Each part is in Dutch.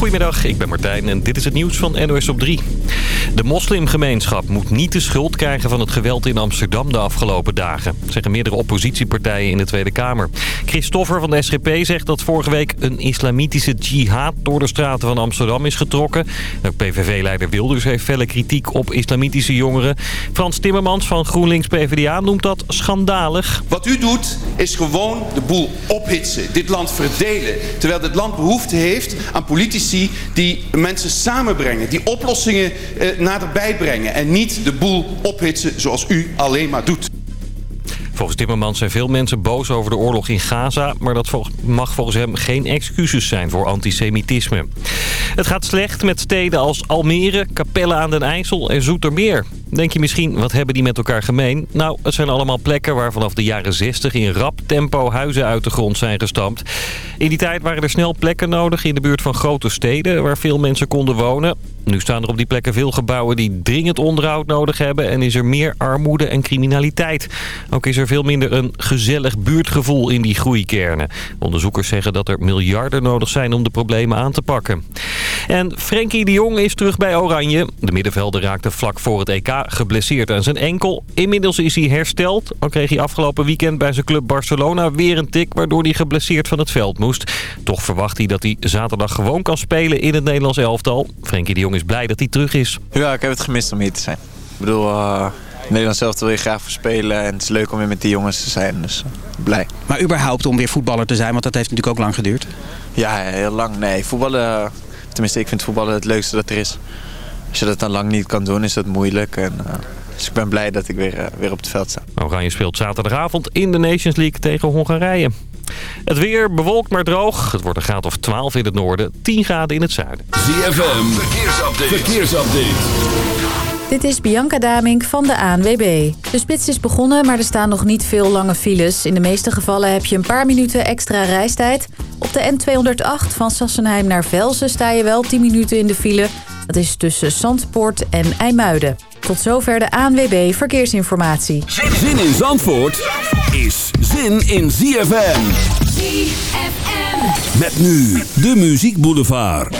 Goedemiddag, ik ben Martijn en dit is het nieuws van NOS op 3. De moslimgemeenschap moet niet de schuld krijgen van het geweld in Amsterdam de afgelopen dagen. Zeggen meerdere oppositiepartijen in de Tweede Kamer. Christoffer van de SGP zegt dat vorige week een islamitische jihad door de straten van Amsterdam is getrokken. Ook PVV-leider Wilders heeft felle kritiek op islamitische jongeren. Frans Timmermans van GroenLinks PvdA noemt dat schandalig. Wat u doet is gewoon de boel ophitsen, dit land verdelen. Terwijl dit land behoefte heeft aan politici die mensen samenbrengen. Die oplossingen eh, naderbij brengen. En niet de boel ophitsen zoals u alleen maar doet. Volgens Timmermans zijn veel mensen boos over de oorlog in Gaza... maar dat mag volgens hem geen excuses zijn voor antisemitisme. Het gaat slecht met steden als Almere, Capelle aan den IJssel en Zoetermeer. Denk je misschien, wat hebben die met elkaar gemeen? Nou, het zijn allemaal plekken waar vanaf de jaren 60 in rap tempo huizen uit de grond zijn gestampt. In die tijd waren er snel plekken nodig in de buurt van grote steden waar veel mensen konden wonen. Nu staan er op die plekken veel gebouwen die dringend onderhoud nodig hebben... en is er meer armoede en criminaliteit. Ook is er veel minder een gezellig buurtgevoel in die groeikernen. Onderzoekers zeggen dat er miljarden nodig zijn om de problemen aan te pakken. En Frenkie de Jong is terug bij Oranje. De middenvelder raakte vlak voor het EK geblesseerd aan zijn enkel. Inmiddels is hij hersteld. Al kreeg hij afgelopen weekend bij zijn club Barcelona weer een tik... waardoor hij geblesseerd van het veld moest. Toch verwacht hij dat hij zaterdag gewoon kan spelen in het Nederlands elftal. Frenkie de Jong is blij dat hij terug is. Ja, ik heb het gemist om hier te zijn. Ik bedoel, uh, Nederland zelf wil je graag voor spelen. En het is leuk om weer met die jongens te zijn. Dus uh, blij. Maar überhaupt om weer voetballer te zijn, want dat heeft natuurlijk ook lang geduurd. Ja, heel lang. Nee, voetballen... Tenminste, ik vind voetballen het leukste dat er is. Als je dat dan lang niet kan doen, is dat moeilijk. En, uh, dus ik ben blij dat ik weer, weer op het veld sta. Oranje speelt zaterdagavond in de Nations League tegen Hongarije. Het weer bewolkt maar droog. Het wordt een graad of 12 in het noorden, 10 graden in het zuiden. ZFM, verkeersupdate. verkeersupdate. Dit is Bianca Damink van de ANWB. De spits is begonnen, maar er staan nog niet veel lange files. In de meeste gevallen heb je een paar minuten extra reistijd. Op de N208 van Sassenheim naar Velsen sta je wel 10 minuten in de file. Dat is tussen Zandpoort en IJmuiden. Tot zover de ANWB Verkeersinformatie. Zin in Zandvoort is zin in ZFM. ZFM. Met nu de Muziek Boulevard.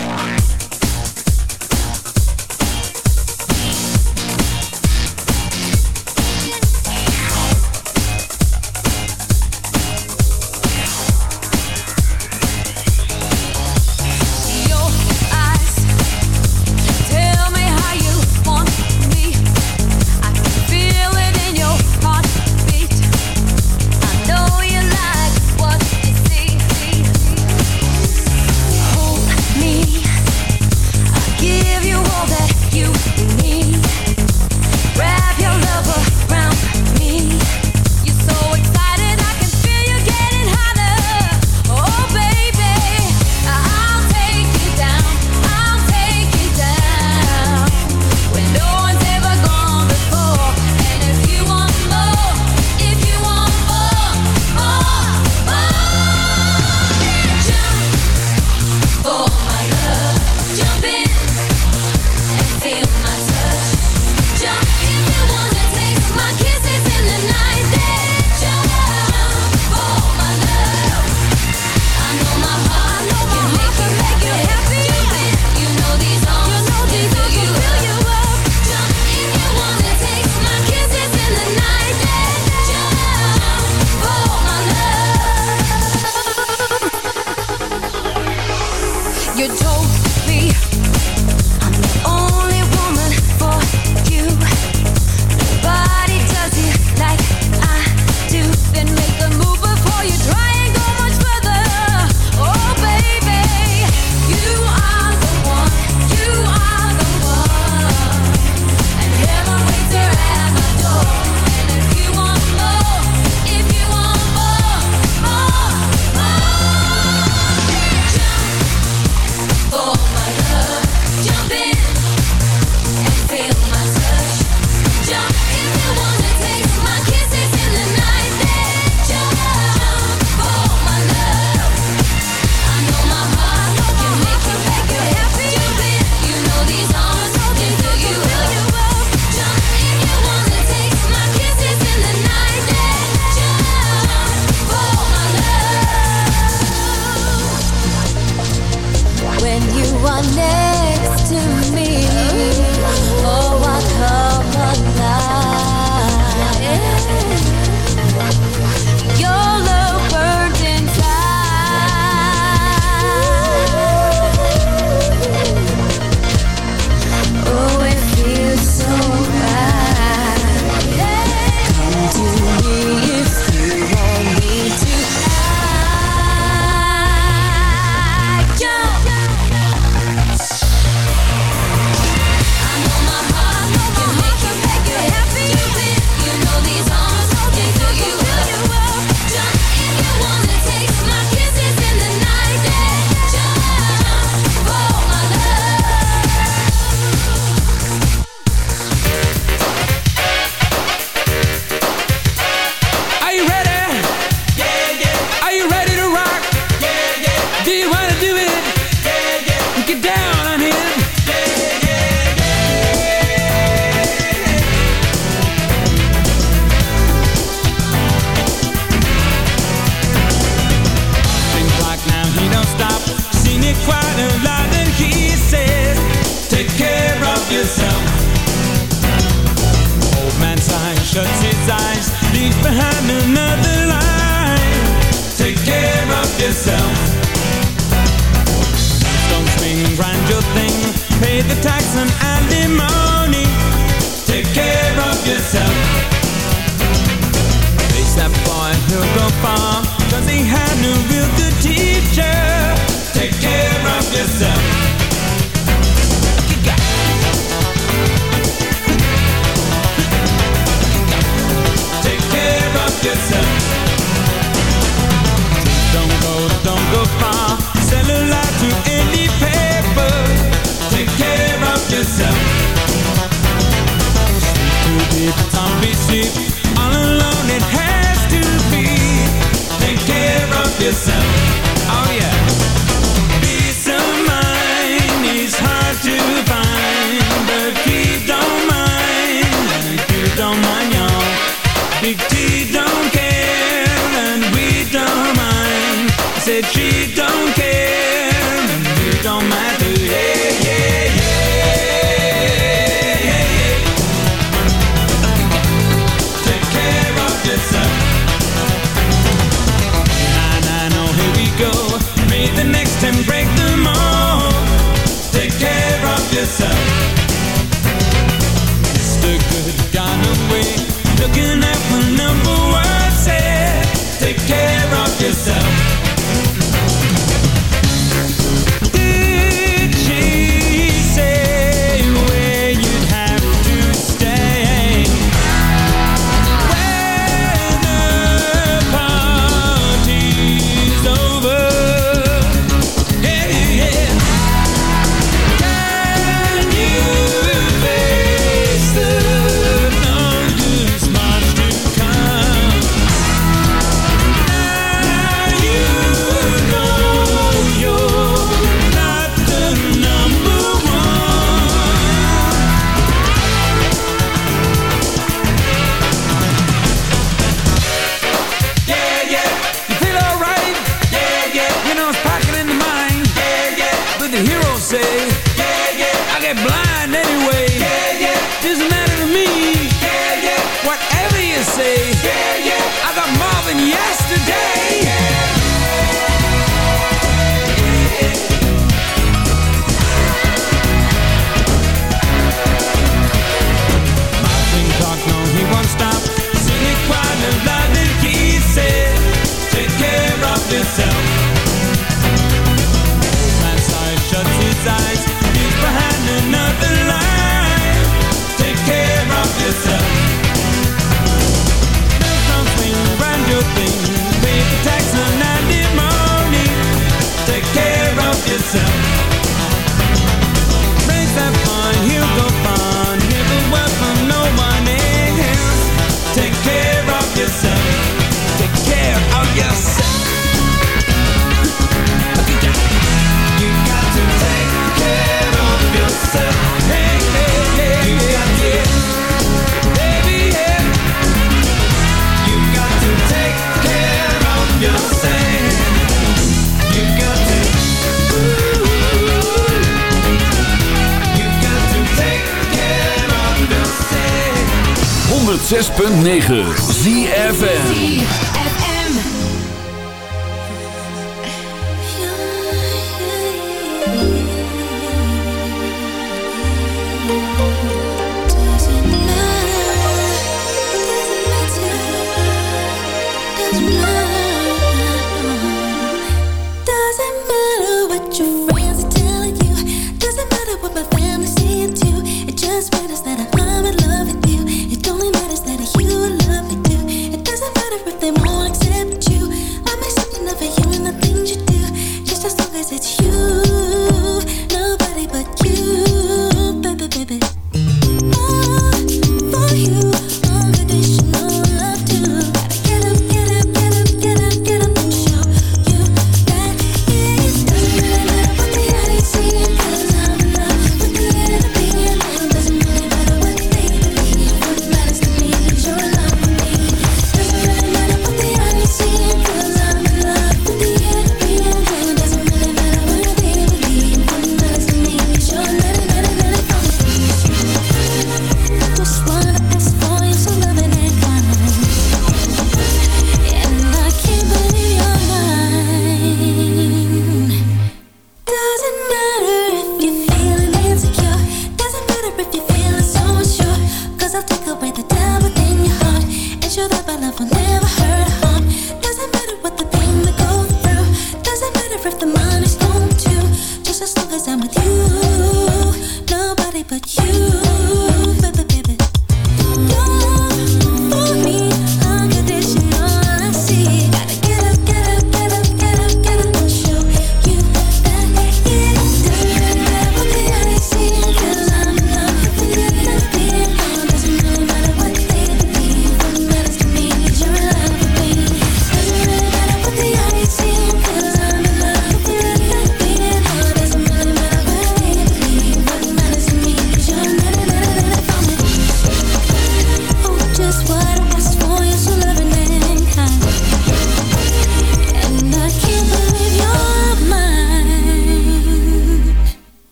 ZFM.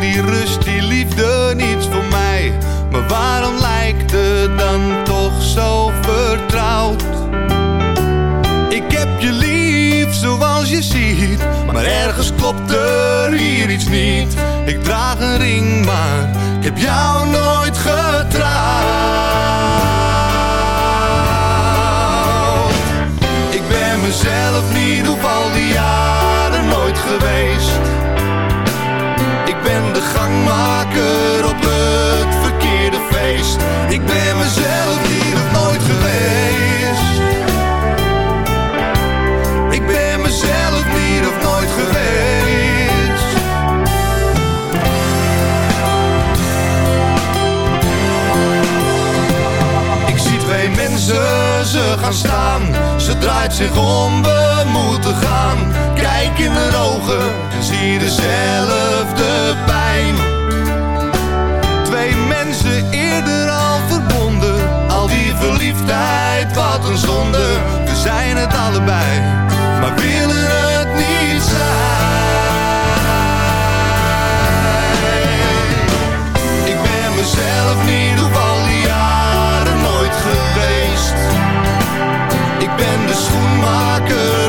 die rust, die liefde niets voor mij. Maar waarom lijkt het dan toch zo vertrouwd? Ik heb je lief zoals je ziet, maar ergens klopt er hier iets niet. Ik draag een ring, maar ik heb jou nooit getrouwd. Gangmaker op het verkeerde feest. Ik ben mezelf niet of nooit geweest. Ik ben mezelf niet of nooit geweest. Ik zie twee mensen, ze gaan staan. Ze draait zich om, we moeten gaan. Kijk in haar ogen en zie dezelfde pijn. Twee mensen eerder al verbonden. Al die verliefdheid, wat een zonde. We zijn het allebei, maar willen het niet zijn. Ik ben mezelf niet al die jaren nooit geweest. Ik ben de schoenmaker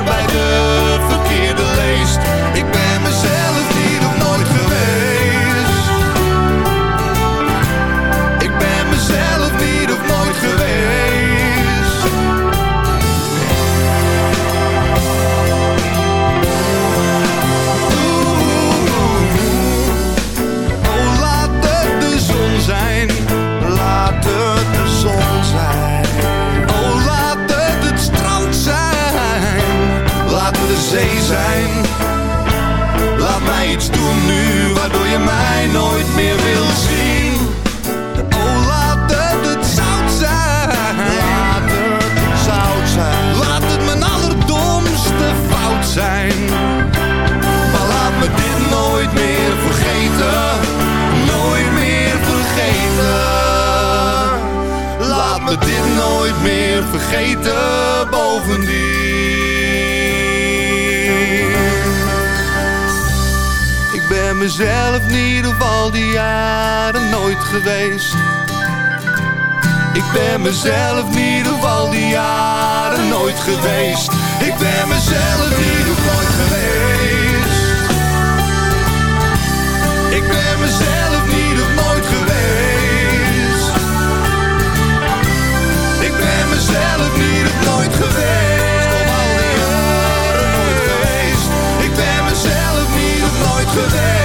nooit meer vergeten. Bovendien. Ik ben mezelf niet op al die jaren nooit geweest. Ik ben mezelf niet op al die jaren nooit geweest. Ik ben mezelf niet nooit geweest. Ik ben mezelf niet op nooit geweest.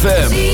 ZFM.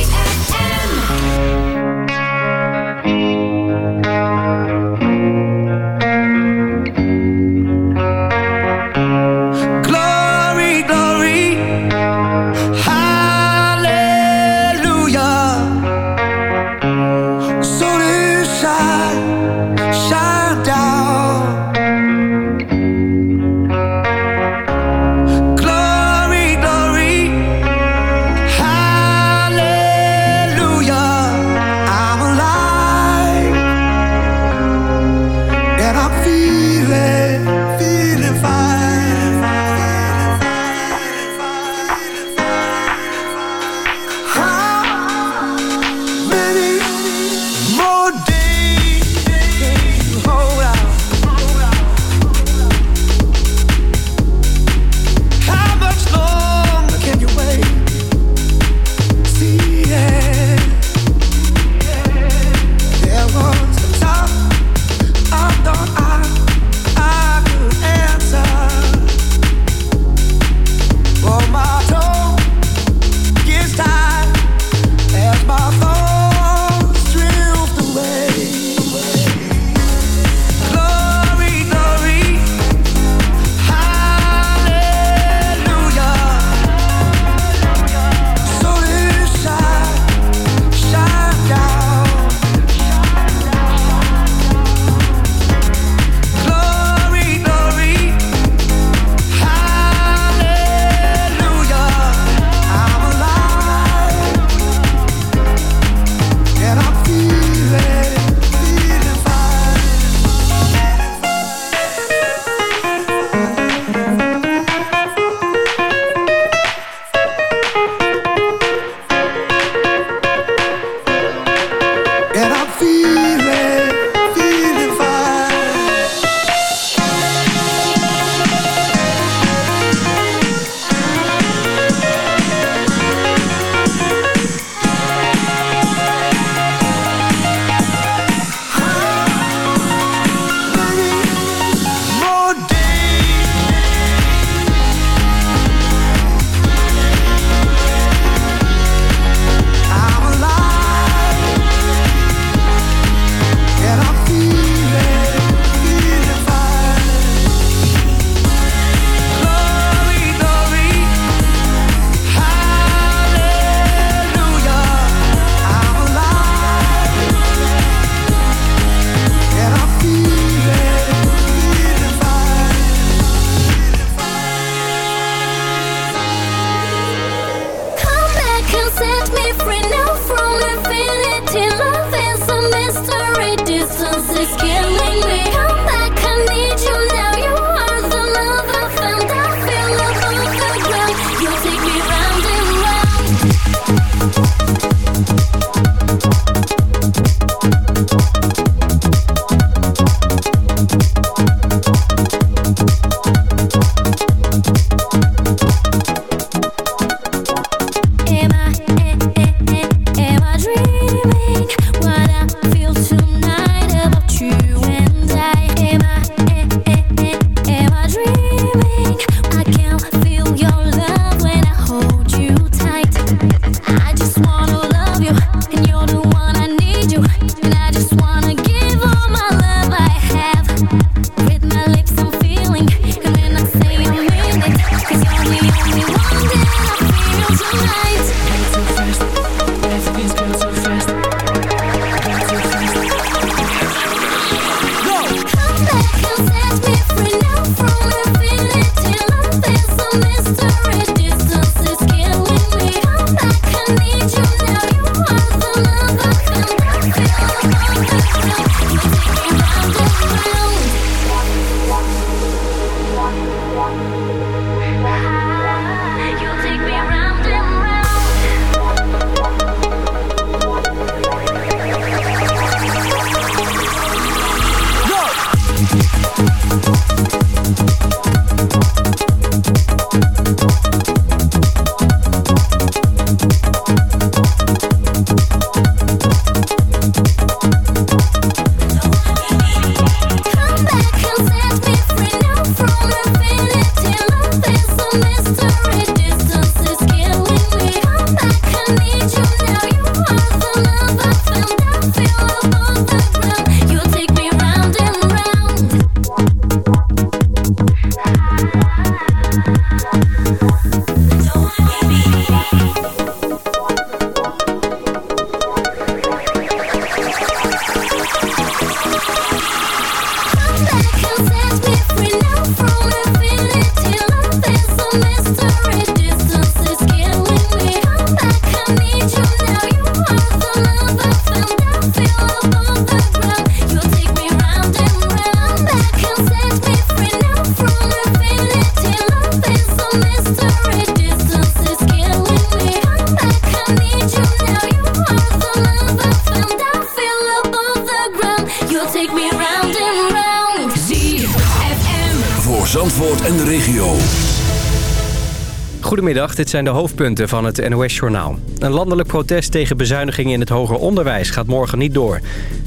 Dit zijn de hoofdpunten van het NOS-journaal. Een landelijk protest tegen bezuinigingen in het hoger onderwijs gaat morgen niet door.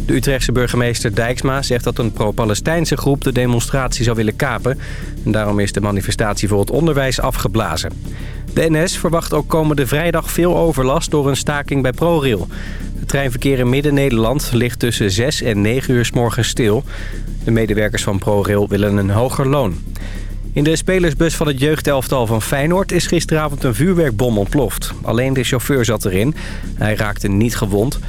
De Utrechtse burgemeester Dijksma zegt dat een pro-Palestijnse groep de demonstratie zou willen kapen. En daarom is de manifestatie voor het onderwijs afgeblazen. De NS verwacht ook komende vrijdag veel overlast door een staking bij ProRail. Het treinverkeer in Midden-Nederland ligt tussen 6 en 9 uur s stil. De medewerkers van ProRail willen een hoger loon. In de spelersbus van het jeugdelftal van Feyenoord is gisteravond een vuurwerkbom ontploft. Alleen de chauffeur zat erin. Hij raakte niet gewond.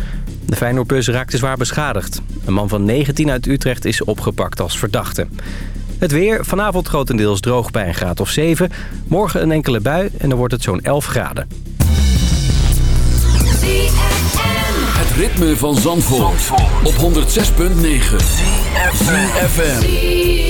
De Feyenoordbus raakte zwaar beschadigd. Een man van 19 uit Utrecht is opgepakt als verdachte. Het weer, vanavond grotendeels droog bij een graad of 7. Morgen een enkele bui en dan wordt het zo'n 11 graden. Het ritme van Zandvoort, op 106.9. FM.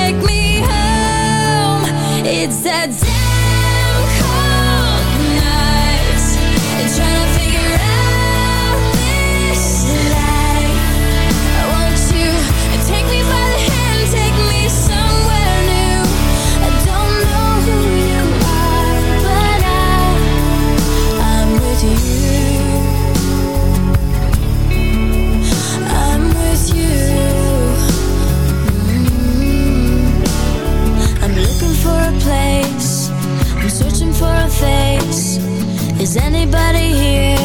Is anybody here?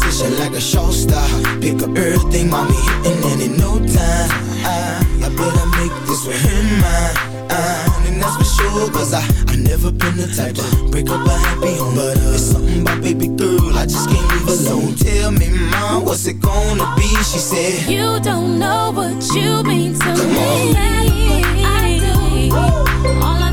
position like a show star. Pick up everything, mommy, and then in no time, I, I better make this with him mine. Uh, and that's for sure, cause I, I never been the type to break up a happy home. But uh, it's something about baby girl, I just can't leave alone. So tell me, mom, what's it gonna be? She said, You don't know what you mean to Come me. On. I do. All I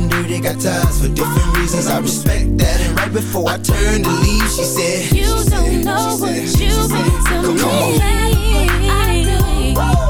and dirty, got ties for different reasons. I respect that. And right before I turned to leave, she said, You don't know what you mean to me. I do.